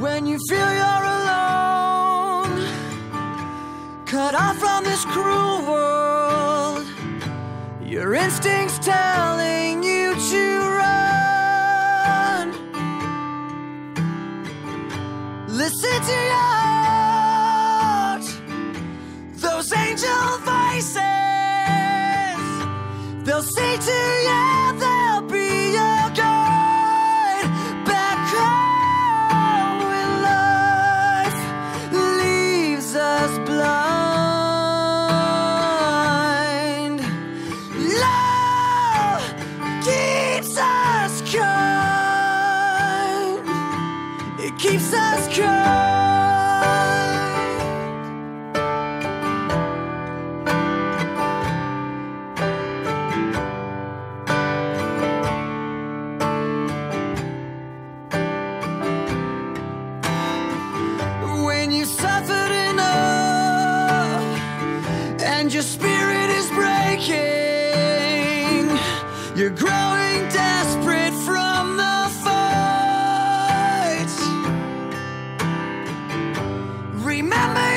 When you feel you're alone, cut off from this cruel world, your instincts telling you to run. Listen to your heart, those angel voices. They'll say to you, they'll and your spirit is breaking. You're growing desperate from the fight. Remember.